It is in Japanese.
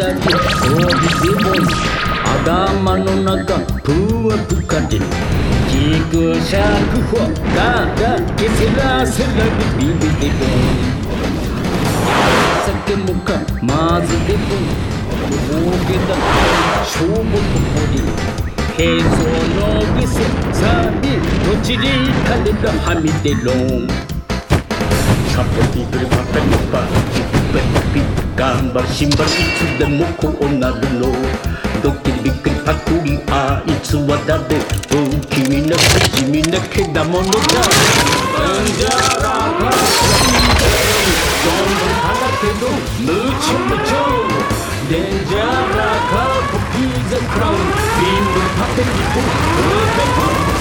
左装備でボイス頭の中プワプカでギクシャクフォガガケセラセラビビビデボン酒もかまずでボン大げだ勝負とポリ平蔵の店さびとちりかれらはみでろんカポピブルパペモパピペピ頑張るシンバルいつでもこうなるの。ドッキリびっくりパクリあいつは誰？不気味な不気味なけだものだ。なんじゃらかどんどんだけどムチムチョデンジャラカポピーザクラウンビンドパテリポウーペポ